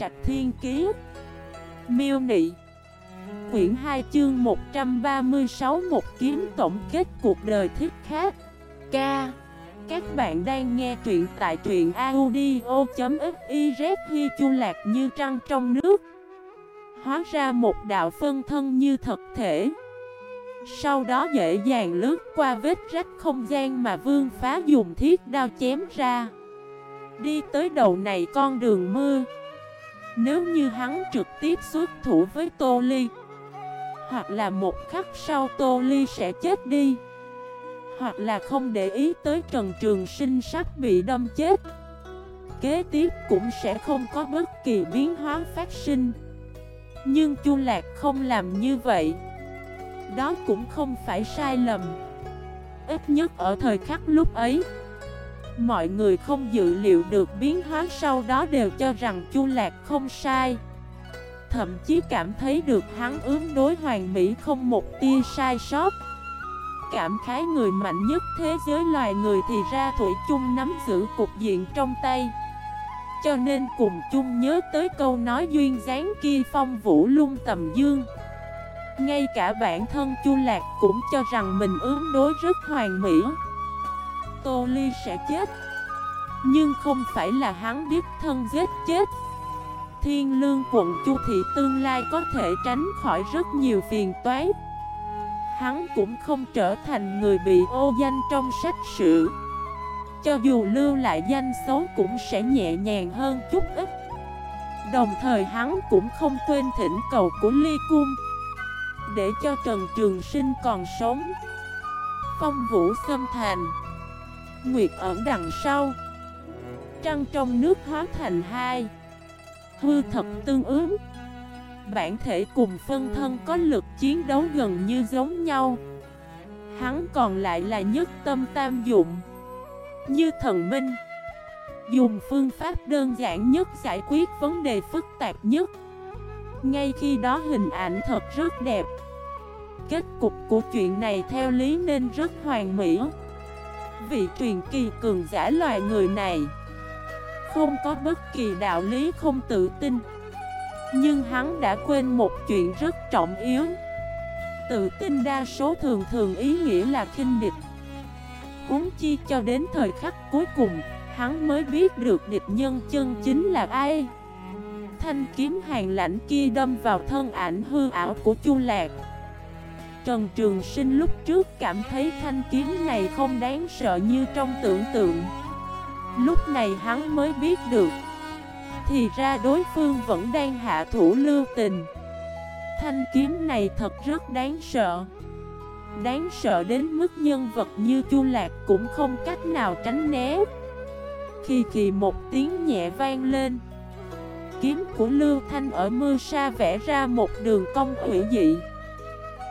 Trạch Thiên Kiế Miêu Nị. Quyển 2 chương 136 Một kiếm tổng kết cuộc đời thích khác. Ca. Các bạn đang nghe truyện tại truyện audio.xyz Huy chu lạc như trăng trong nước. Hóa ra một đạo phân thân như thật thể. Sau đó dễ dàng lướt qua vết rách không gian mà vương phá dùng thiết đao chém ra. Đi tới đầu này con đường mưa. Nếu như hắn trực tiếp xuất thủ với Tô Ly, Hoặc là một khắc sau Tô Ly sẽ chết đi. Hoặc là không để ý tới Trần Trường Sinh sắp bị đâm chết. Kế tiếp cũng sẽ không có bất kỳ biến hóa phát sinh. Nhưng Chu Lạc không làm như vậy. Đó cũng không phải sai lầm. Ít nhất ở thời khắc lúc ấy Mọi người không dự liệu được biến hóa sau đó đều cho rằng Chu Lạc không sai. Thậm chí cảm thấy được hắn ứng đối hoàn mỹ không một tia sai sót. Cảm khái người mạnh nhất thế giới loài người thì ra Thủy chung nắm giữ cục diện trong tay. Cho nên cùng chung nhớ tới câu nói duyên dáng kia phong vũ lung tầm dương. Ngay cả bản thân Chu Lạc cũng cho rằng mình ứng đối rất hoàn mỹ. Tô Ly sẽ chết. Nhưng không phải là hắn biết thân giết chết. Thiên lương quận Chu Thị tương lai có thể tránh khỏi rất nhiều phiền toái. Hắn cũng không trở thành người bị ô danh trong sách sử. Cho dù lưu lại danh xấu cũng sẽ nhẹ nhàng hơn chút ít. Đồng thời hắn cũng không quên thỉnh cầu của Ly Cung. Để cho Trần Trường Sinh còn sống. Phong vũ xâm thành. Nguyệt ẩn đằng sau. Trăng trong nước hóa thành hai. Hư thật tương ứng. Bản thể cùng phân thân có lực chiến đấu gần như giống nhau. Hắn còn lại là nhất tâm tam dụng. Như thần minh, Dùng phương pháp đơn giản nhất giải quyết vấn đề phức tạp nhất. Ngay khi đó hình ảnh thật rất đẹp. Kết cục của chuyện này theo lý nên rất hoàn mỹ. Vị truyền kỳ cường giả loài người này Không có bất kỳ đạo lý không tự tin, Nhưng hắn đã quên một chuyện rất trọng yếu. Tự tin đa số thường thường ý nghĩa là khinh địch. Uống chi cho đến thời khắc cuối cùng, Hắn mới biết được địch nhân chân chính là ai. Thanh kiếm hàng lãnh kia đâm vào thân ảnh hư ảo của Chu Lạc. Trần Trường Sinh lúc trước cảm thấy thanh kiếm này không đáng sợ như trong tưởng tượng. Lúc này hắn mới biết được, Thì ra đối phương vẫn đang hạ thủ lưu tình. Thanh kiếm này thật rất đáng sợ. Đáng sợ đến mức nhân vật như Chu Lạc cũng không cách nào tránh né. Khi kỳ một tiếng nhẹ vang lên, Kiếm của Lưu Thanh ở mưa xa vẽ ra một đường cong hủy dị.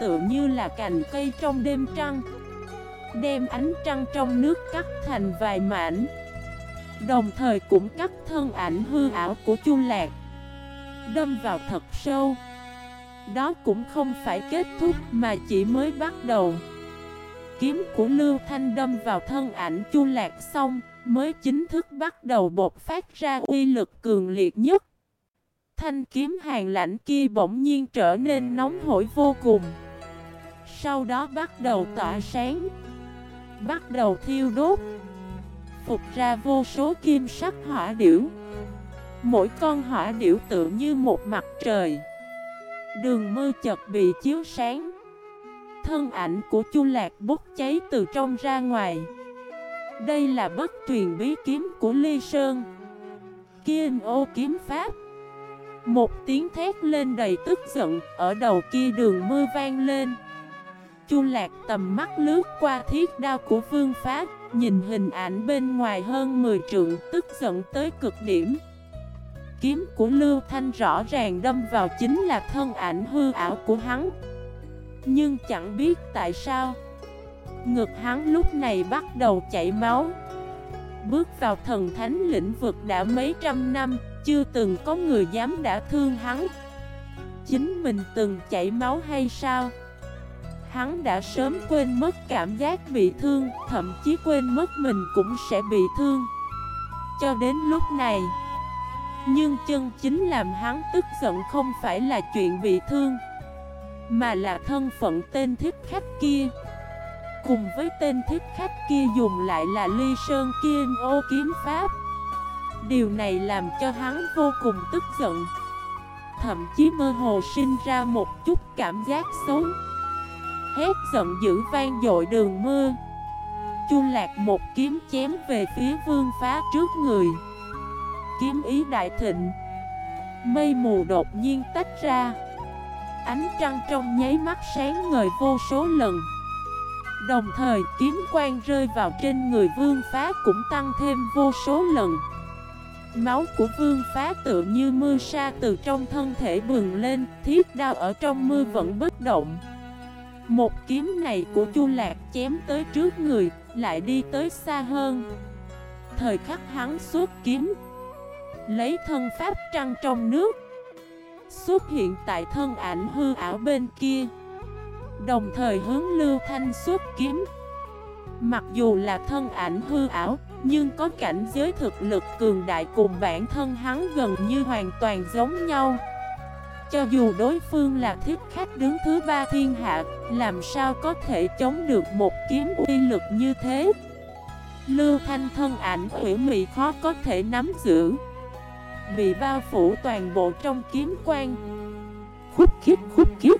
Tựa như là cành cây trong đêm trăng. Đem ánh trăng trong nước cắt thành vài mảnh. Đồng thời cũng cắt thân ảnh hư ảo của Chu Lạc. Đâm vào thật sâu. Đó cũng không phải kết thúc mà chỉ mới bắt đầu. Kiếm của Lưu Thanh đâm vào thân ảnh Chu Lạc xong, Mới chính thức bắt đầu bột phát ra uy lực cường liệt nhất. Thanh kiếm hàng lãnh kia bỗng nhiên trở nên nóng hổi vô cùng. Sau đó bắt đầu tỏa sáng Bắt đầu thiêu đốt Phục ra vô số kim sắc hỏa điểu. Mỗi con hỏa điểu tự như một mặt trời. Đường mưa chật bị chiếu sáng. Thân ảnh của Chu Lạc bốc cháy từ trong ra ngoài. Đây là bất truyền bí kiếm của Ly Sơn. Kiên ô kiếm pháp. Một tiếng thét lên đầy tức giận, ở đầu kia đường mưa vang lên. Chu lạc tầm mắt lướt qua thiết đao của vương pháp, nhìn hình ảnh bên ngoài hơn 10 trượng, tức giận tới cực điểm. Kiếm của Lưu Thanh rõ ràng đâm vào chính là thân ảnh hư ảo của hắn. Nhưng chẳng biết tại sao, ngực hắn lúc này bắt đầu chảy máu. Bước vào thần thánh lĩnh vực đã mấy trăm năm, chưa từng có người dám đã thương hắn Chính mình từng chảy máu hay sao Hắn đã sớm quên mất cảm giác bị thương, Thậm chí quên mất mình cũng sẽ bị thương. Cho đến lúc này, Nhưng chân chính làm hắn tức giận không phải là chuyện bị thương, Mà là thân phận tên thiết khách kia. Cùng với tên thiết khách kia dùng lại là ly sơn kiên ô kiếm pháp. Điều này làm cho hắn vô cùng tức giận, Thậm chí mơ hồ sinh ra một chút cảm giác xấu. Hét giận dữ vang dội đường mưa. Chu lạc một kiếm chém về phía vương phá trước người. Kiếm ý đại thịnh. Mây mù đột nhiên tách ra. Ánh trăng trong nháy mắt sáng ngời vô số lần. Đồng thời, kiếm quang rơi vào trên người vương phá cũng tăng thêm vô số lần. Máu của vương phá tự như mưa sa từ trong thân thể bừng lên, Thiết đao ở trong mưa vẫn bất động. Một kiếm này của Chu Lạc chém tới trước người, Lại đi tới xa hơn. Thời khắc hắn xuất kiếm, Lấy thân pháp trăng trong nước, Xuất hiện tại thân ảnh hư ảo bên kia. Đồng thời hướng Lưu Thanh xuất kiếm. Mặc dù là thân ảnh hư ảo, Nhưng có cảnh giới thực lực cường đại cùng bản thân hắn gần như hoàn toàn giống nhau. Cho dù đối phương là thiết khách đứng thứ ba thiên hạ, Làm sao có thể chống được một kiếm uy lực như thế? Lưu Thanh thân ảnh hủy mị khó có thể nắm giữ. Bị bao phủ toàn bộ trong kiếm quang Khúc khiếp khúc khiếp.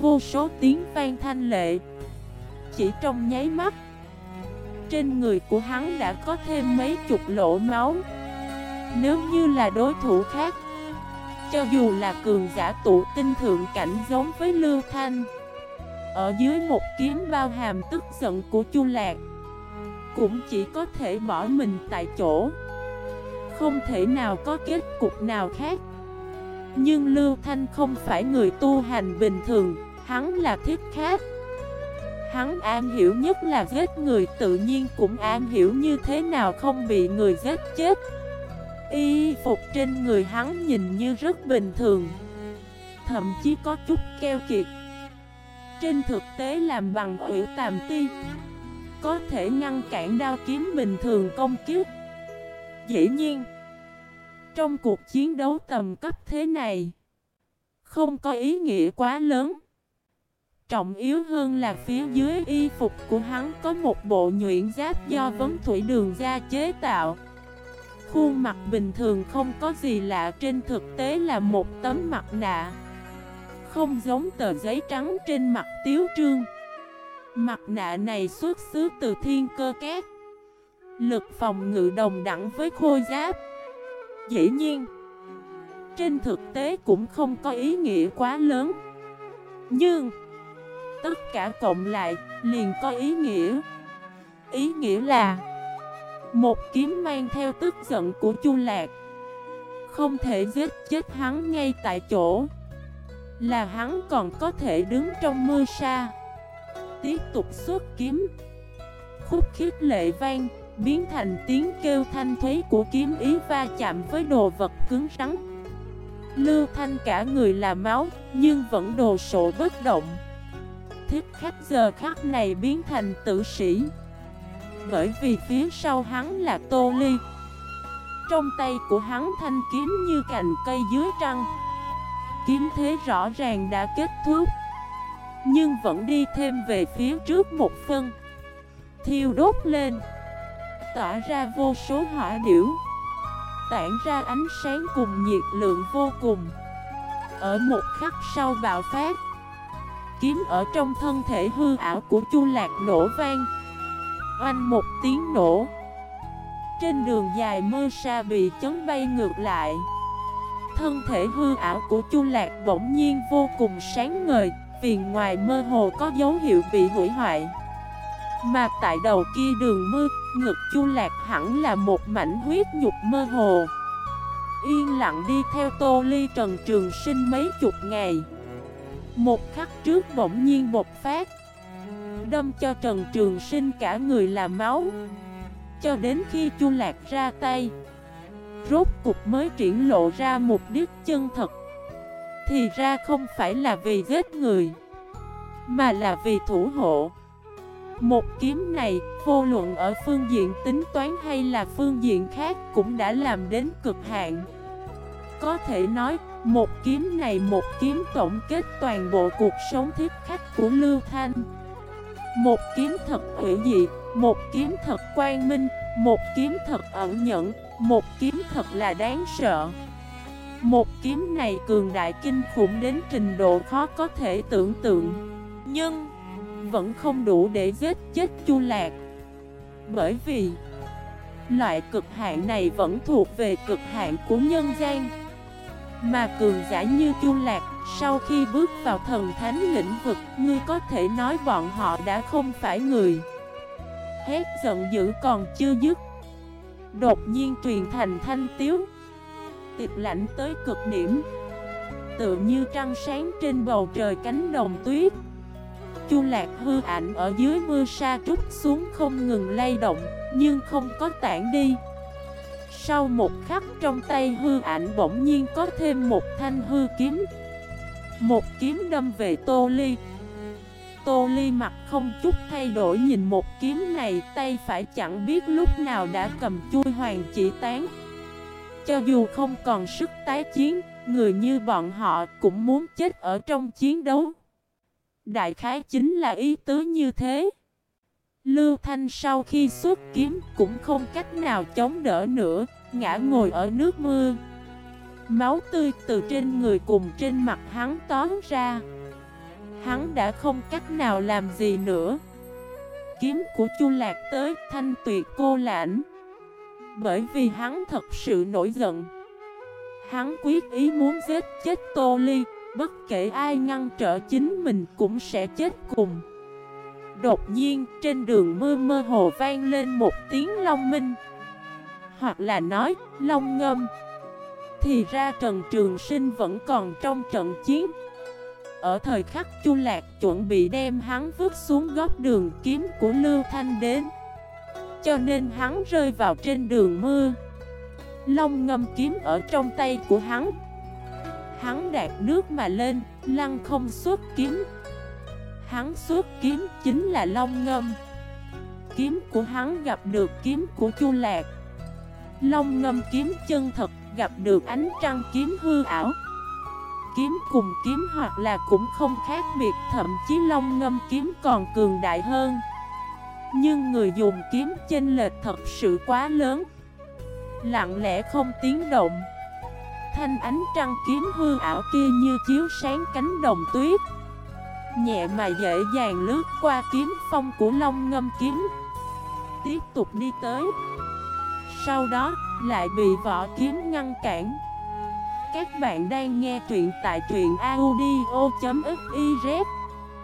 Vô số tiếng vang thanh lệ. Chỉ trong nháy mắt, Trên người của hắn đã có thêm mấy chục lỗ máu. Nếu như là đối thủ khác cho dù là cường giả tụ tinh thượng cảnh giống với Lưu Thanh, Ở dưới một kiếm bao hàm tức giận của Chu Lạc, Cũng chỉ có thể bỏ mình tại chỗ. Không thể nào có kết cục nào khác. Nhưng Lưu Thanh không phải người tu hành bình thường, Hắn là thiết khác. Hắn am hiểu nhất là giết người, tự nhiên cũng am hiểu như thế nào không bị người giết chết. Y phục trên người hắn nhìn như rất bình thường. Thậm chí có chút keo kiệt. Trên thực tế làm bằng hủy tàm ti. Có thể ngăn cản đao kiếm bình thường công kiếp. Dĩ nhiên, Trong cuộc chiến đấu tầm cấp thế này, Không có ý nghĩa quá lớn. Trọng yếu hơn là phía dưới y phục của hắn có một bộ nhuyễn giáp do vấn thủy đường ra chế tạo. Khuôn mặt bình thường không có gì lạ trên thực tế là một tấm mặt nạ. Không giống tờ giấy trắng trên mặt tiếu trương. Mặt nạ này xuất xứ từ thiên cơ cát Lực phòng ngự đồng đẳng với khôi giáp. Dĩ nhiên Trên thực tế cũng không có ý nghĩa quá lớn. Nhưng Tất cả cộng lại, liền có ý nghĩa. Ý nghĩa là một kiếm mang theo tức giận của Chu Lạc. Không thể giết chết hắn ngay tại chỗ. Là hắn còn có thể đứng trong mưa sa. Tiếp tục xuất kiếm. Khúc khiếp lệ vang, Biến thành tiếng kêu thanh thuế của kiếm ý va chạm với đồ vật cứng rắn. Lưu thanh cả người là máu, Nhưng vẫn đồ sộ bất động. Thiết khách giờ khắc này biến thành tử sĩ. Bởi vì phía sau hắn là Tô Ly. Trong tay của hắn thanh kiếm như cành cây dưới trăng. Kiếm thế rõ ràng đã kết thúc. Nhưng vẫn đi thêm về phía trước một phân. Thiêu đốt lên. Tỏa ra vô số hỏa điểu. Tản ra ánh sáng cùng nhiệt lượng vô cùng. Ở một khắc sau bạo phát, kiếm ở trong thân thể hư ảo của Chu Lạc nổ vang. Oanh một tiếng nổ. Trên đường dài mưa sa bị chấn bay ngược lại. Thân thể hư ảo của Chu Lạc bỗng nhiên vô cùng sáng ngời, viền ngoài mơ hồ có dấu hiệu bị hủy hoại. Mà tại đầu kia đường mưa, ngực Chu Lạc hẳn là một mảnh huyết nhục mơ hồ. Yên lặng đi theo Tô Ly Trần Trường Sinh mấy chục ngày. Một khắc trước bỗng nhiên bột phát Đâm cho Trần Trường Sinh cả người là máu. Cho đến khi Chu Lạc ra tay Rốt cục mới triển lộ ra mục đích chân thật. Thì ra không phải là vì ghét người Mà là vì thủ hộ. Một kiếm này, vô luận ở phương diện tính toán hay là phương diện khác cũng đã làm đến cực hạn. Có thể nói, một kiếm này một kiếm tổng kết toàn bộ cuộc sống thiết khách của Lưu Thanh. Một kiếm thật hữu dị, một kiếm thật quang minh, một kiếm thật ẩn nhẫn, một kiếm thật là đáng sợ. Một kiếm này cường đại kinh khủng đến trình độ khó có thể tưởng tượng Nhưng vẫn không đủ để giết chết Chu Lạc. Bởi vì Loại cực hạn này vẫn thuộc về cực hạn của nhân gian. Mà cường giả như Chu Lạc, Sau khi bước vào thần thánh lĩnh vực, Ngươi có thể nói bọn họ đã không phải người. Hét giận dữ còn chưa dứt. Đột nhiên truyền thành thanh tiếu. Tịch lạnh tới cực điểm. Tựa như trăng sáng trên bầu trời cánh đồng tuyết. Chu lạc hư ảnh ở dưới mưa sa trút xuống không ngừng lay động, Nhưng không có tản đi. Sau một khắc trong tay hư ảnh bỗng nhiên có thêm một thanh hư kiếm. Một kiếm đâm về Tô Ly. Tô Ly mặt không chút thay đổi nhìn một kiếm này, Tay phải chẳng biết lúc nào đã cầm chui hoàng chỉ tán. Cho dù không còn sức tái chiến, Người như bọn họ cũng muốn chết ở trong chiến đấu. Đại khái chính là ý tứ như thế. Lưu Thanh sau khi xuất kiếm cũng không cách nào chống đỡ nữa, Ngã ngồi ở nước mưa. Máu tươi từ trên người cùng trên mặt hắn tóm ra. Hắn đã không cách nào làm gì nữa. Kiếm của Chu Lạc tới thanh tuyệt cô lãnh. Bởi vì hắn thật sự nổi giận. Hắn quyết ý muốn giết chết Tô Ly, Bất kể ai ngăn trở chính mình cũng sẽ chết cùng. Đột nhiên trên đường mưa mơ hồ vang lên một tiếng long minh. Hoặc là nói long ngâm. Thì ra Trần Trường Sinh vẫn còn trong trận chiến. Ở thời khắc Chu Lạc chuẩn bị đem hắn vứt xuống góc đường kiếm của Lưu Thanh đến. Cho nên hắn rơi vào trên đường mưa Long ngâm kiếm ở trong tay của hắn. Hắn đạt nước mà lên, lăng không xuất kiếm. Hắn xuất kiếm chính là Long Ngâm. Kiếm của hắn gặp được kiếm của Chu Lạc. Long Ngâm kiếm chân thật, gặp được ánh trăng kiếm hư ảo. Kiếm cùng kiếm hoặc là cũng không khác biệt, Thậm chí Long Ngâm kiếm còn cường đại hơn. Nhưng người dùng kiếm chênh lệch thật sự quá lớn. Lặng lẽ không tiếng động. Thanh ánh trăng kiếm hư ảo kia như chiếu sáng cánh đồng tuyết. Nhẹ mà dễ dàng lướt qua kiếm phong của Long Ngâm kiếm. Tiếp tục đi tới. Sau đó, lại bị vỏ kiếm ngăn cản. Các bạn đang nghe truyện tại truyện audio.fif